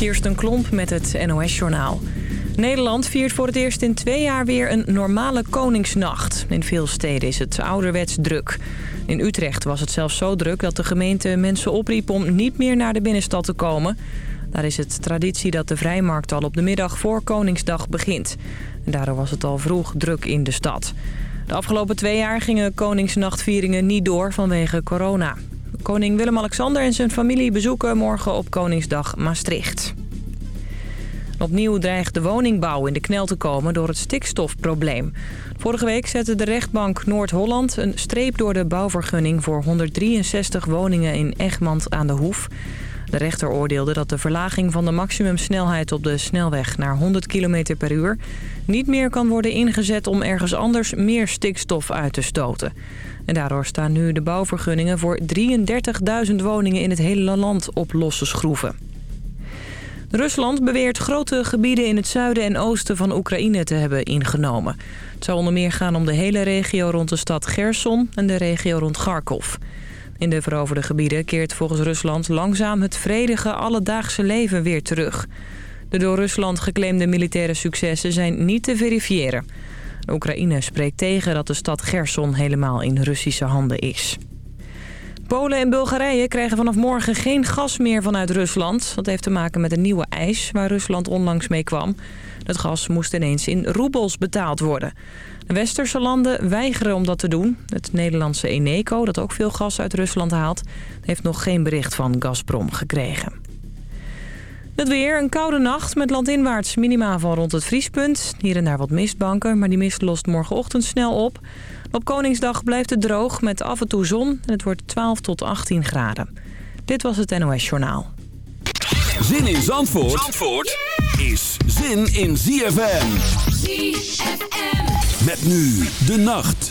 Kirsten Klomp met het NOS-journaal. Nederland viert voor het eerst in twee jaar weer een normale Koningsnacht. In veel steden is het ouderwets druk. In Utrecht was het zelfs zo druk dat de gemeente mensen opriep om niet meer naar de binnenstad te komen. Daar is het traditie dat de vrijmarkt al op de middag voor Koningsdag begint. En daardoor was het al vroeg druk in de stad. De afgelopen twee jaar gingen Koningsnachtvieringen niet door vanwege corona. Koning Willem-Alexander en zijn familie bezoeken morgen op Koningsdag Maastricht. Opnieuw dreigt de woningbouw in de knel te komen door het stikstofprobleem. Vorige week zette de rechtbank Noord-Holland een streep door de bouwvergunning... voor 163 woningen in Egmond aan de Hoef. De rechter oordeelde dat de verlaging van de maximumsnelheid op de snelweg naar 100 km per uur... niet meer kan worden ingezet om ergens anders meer stikstof uit te stoten. En daardoor staan nu de bouwvergunningen voor 33.000 woningen in het hele land op losse schroeven. Rusland beweert grote gebieden in het zuiden en oosten van Oekraïne te hebben ingenomen. Het zou onder meer gaan om de hele regio rond de stad Gerson en de regio rond Kharkov. In de veroverde gebieden keert volgens Rusland langzaam het vredige alledaagse leven weer terug. De door Rusland geclaimde militaire successen zijn niet te verifiëren. Oekraïne spreekt tegen dat de stad Gerson helemaal in Russische handen is. Polen en Bulgarije krijgen vanaf morgen geen gas meer vanuit Rusland. Dat heeft te maken met een nieuwe eis waar Rusland onlangs mee kwam. Het gas moest ineens in roebels betaald worden. Westerse landen weigeren om dat te doen. Het Nederlandse Eneco, dat ook veel gas uit Rusland haalt... heeft nog geen bericht van Gazprom gekregen. Het weer, een koude nacht met landinwaarts minima van rond het vriespunt. Hier en daar wat mistbanken, maar die mist lost morgenochtend snel op. Op Koningsdag blijft het droog met af en toe zon en het wordt 12 tot 18 graden. Dit was het NOS Journaal. Zin in Zandvoort, Zandvoort is zin in ZFM. ZFM. Met nu de nacht.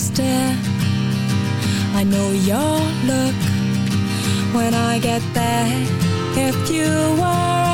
stare. I know your look when I get there. If you were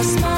i smile.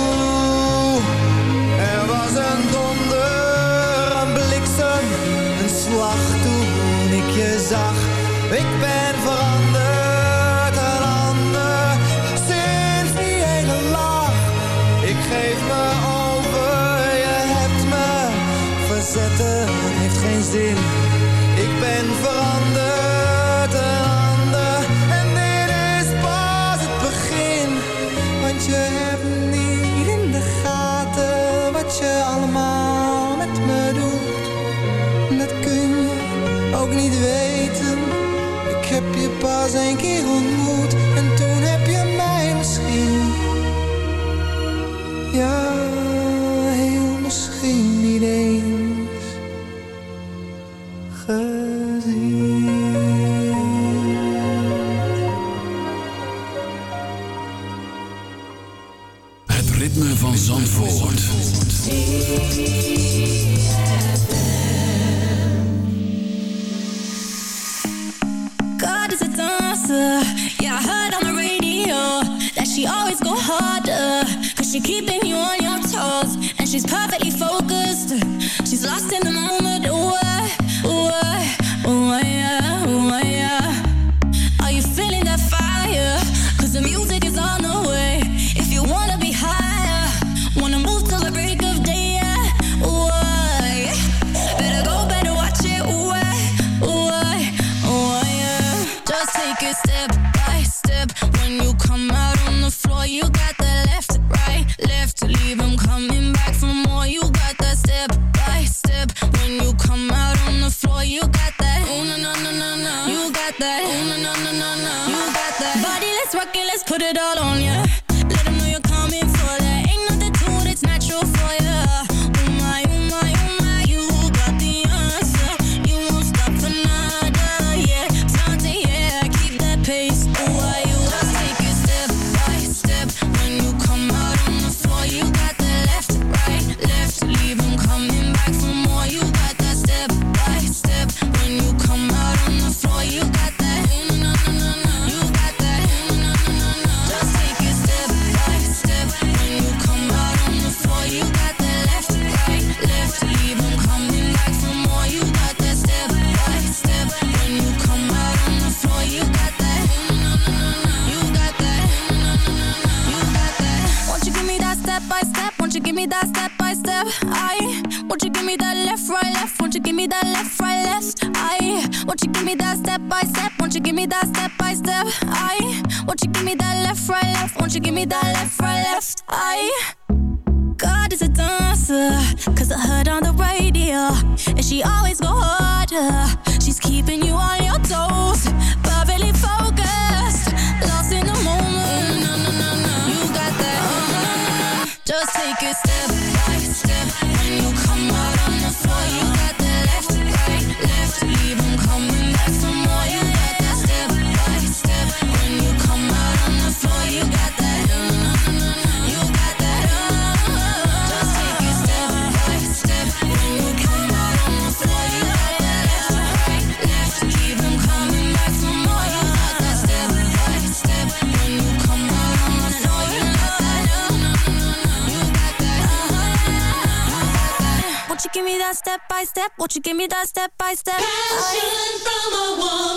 zag. Ik ben vooral. paz em que o Won't you give me that step by step? Passion from a woman.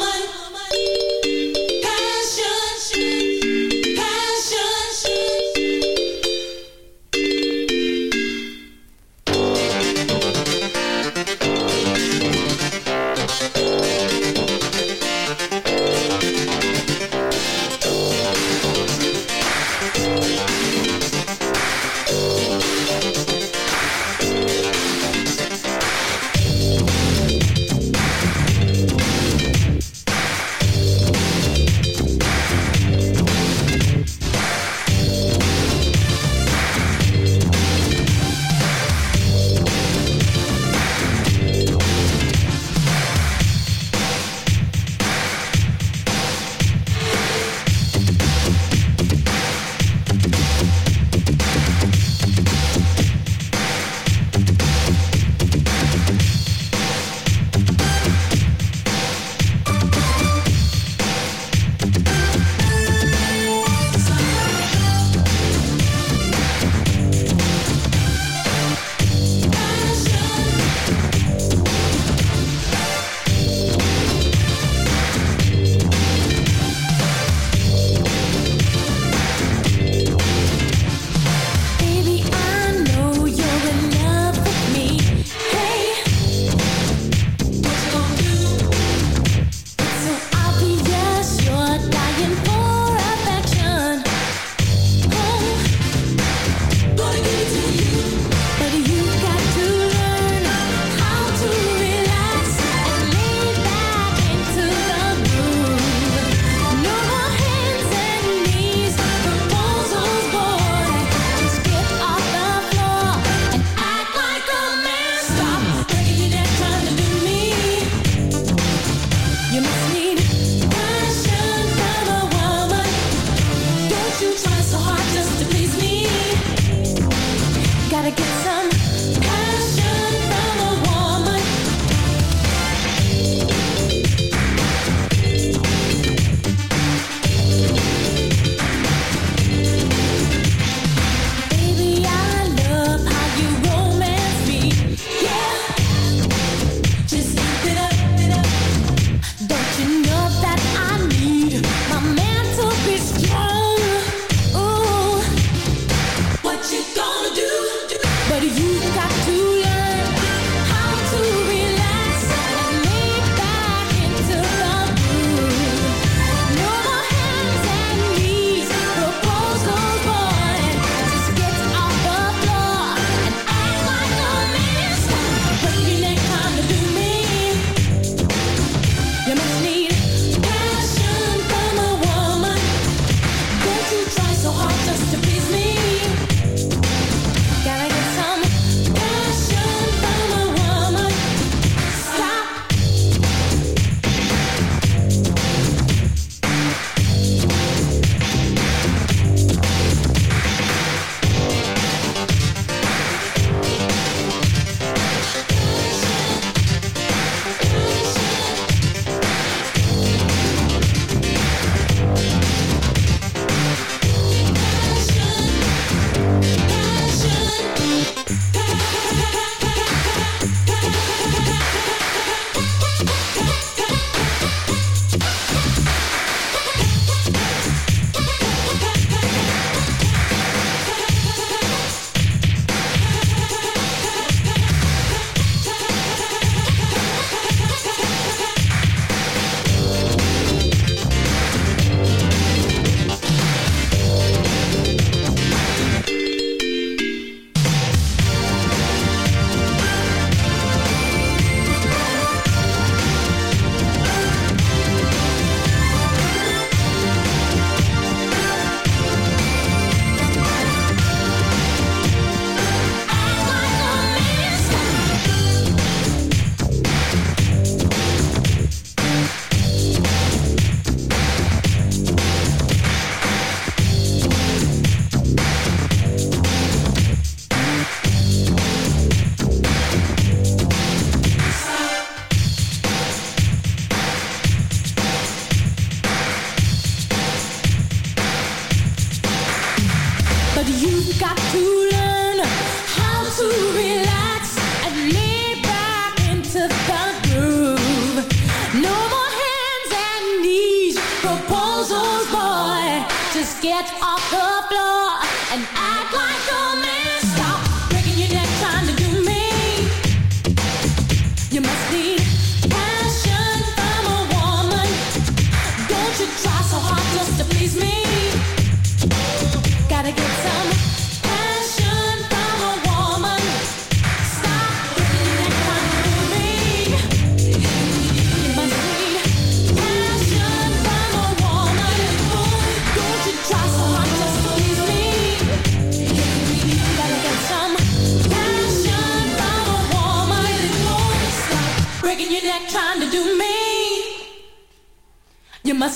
and act like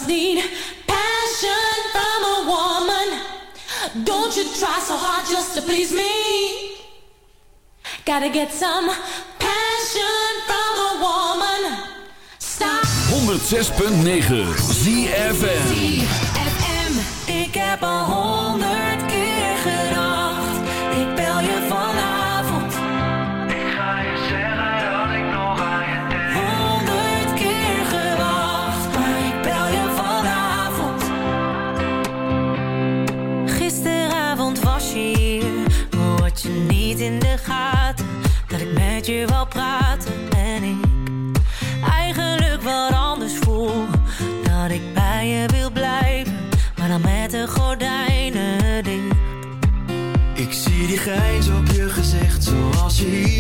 need passion from a woman. Don't you try so hard just to please me. Gotta get some passion from a woman. Stop. 106.9 ZFM. Ik heb al honderd.